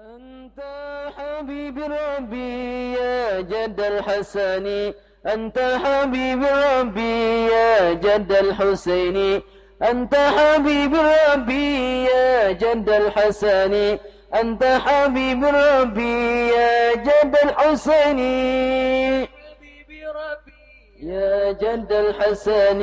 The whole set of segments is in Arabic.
أنت حبيب ربي يا جد الحسن. أنت حبيب ربي يا جد الحسين أنت حبيب ربي يا جد الحسن. أنت حبيب ربي يا جد الحسين يا جد الحسن.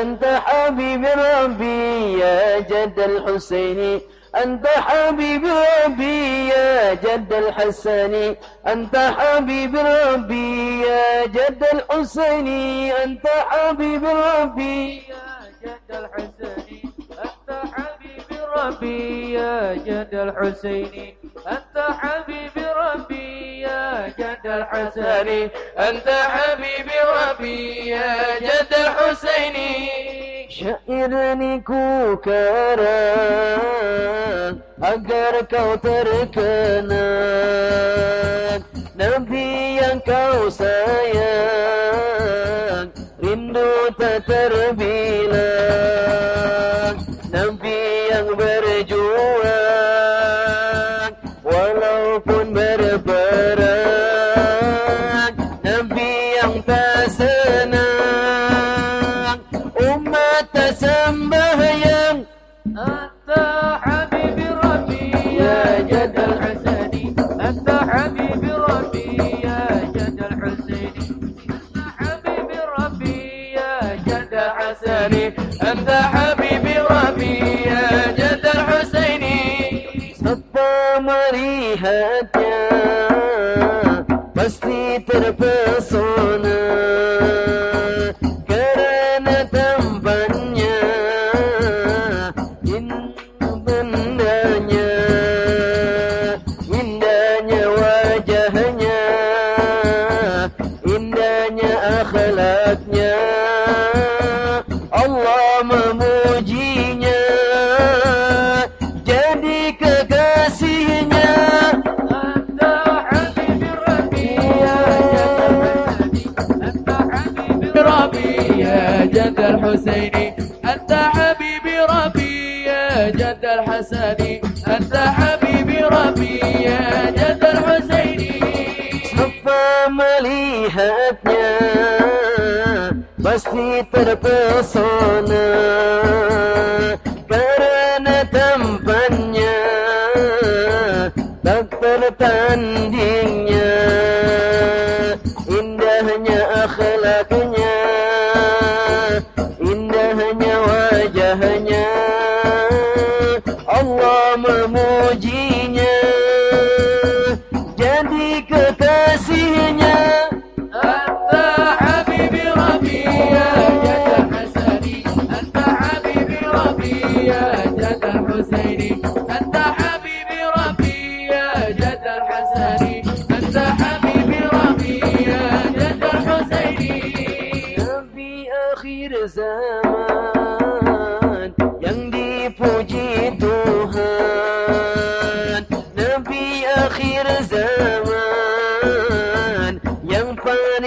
أنت حبيب ربي يا جد الحسين أنت حبيب ربي يا جد الحسن. أنت حبيب ربي يا جد الحسين أنت حبيب ربي يا جد الحسين أنت حبيب ربي يا جد الحسين أنت حبيب ربي يا جد الحسين أنت حبيب ربي يا جد الحسين Syair ku karang agar kau terkenang Nabi yang kau मस्ती पर جد الحسين أنت حبيب ربي يا جد الحسين أنت حبيب ربي يا جد الحسين. Siapa melihatnya Pasti terpesona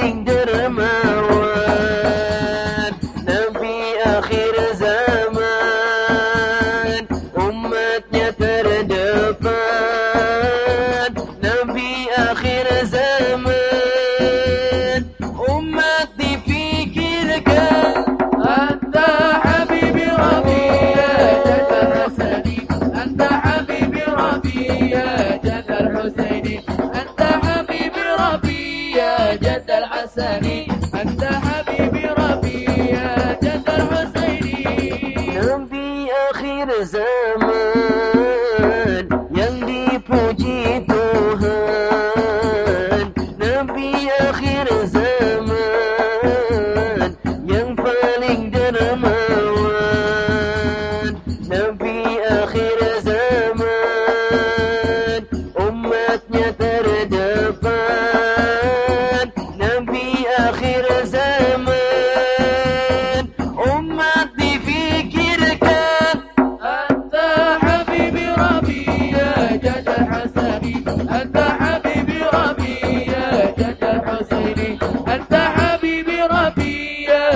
i'm dangerous أنت حبيب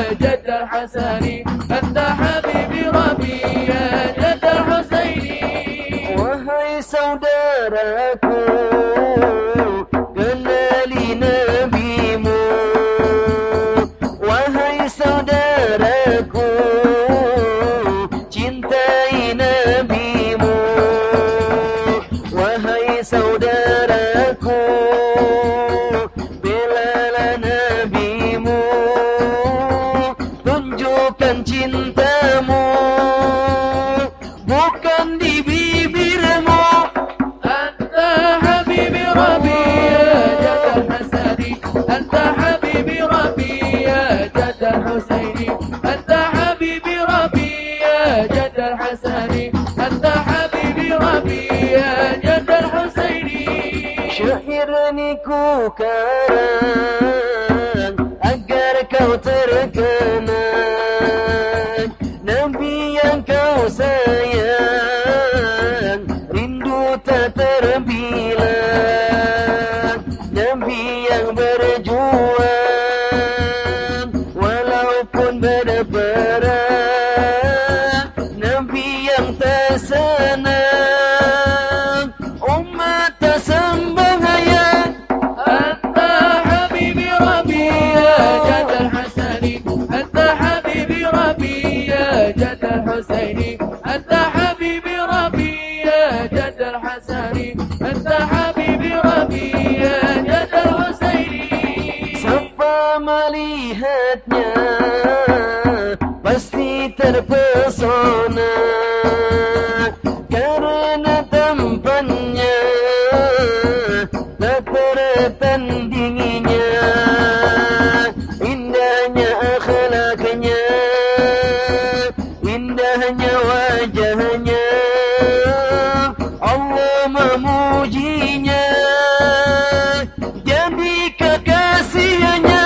يا جد الحسين أنت حبيب ربي يا جد الحسين Wahai saudara saudaraku Kenali nabimu Wahai saudaraku Cintai Tunjukkan cintamu Bukan di bibirmu أنت حبيبي ربي يا جد الحسني أنت حبيبي ربي يا جد الحسيني أنت حبيبي ربي يا جد الحسني أنت حبيبي ربي يا جد الحسيني Syair ni ku karang Nabi yang kau sayang Rindu tak terbilang Nabi yang berjuang Walaupun berperang Nabi yang tersenang جد الحسيني أنت حبيبي ربي يا جد الحسني أنت حبيبي ربي يا جد الحسيني Siapa melihatnya Pasti terpesona Indahnya wajahnya Allah memujinya Jadi kekasihnya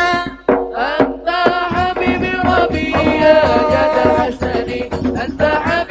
أنت حبيبي ربي يا جد الحسني أنت حبيبي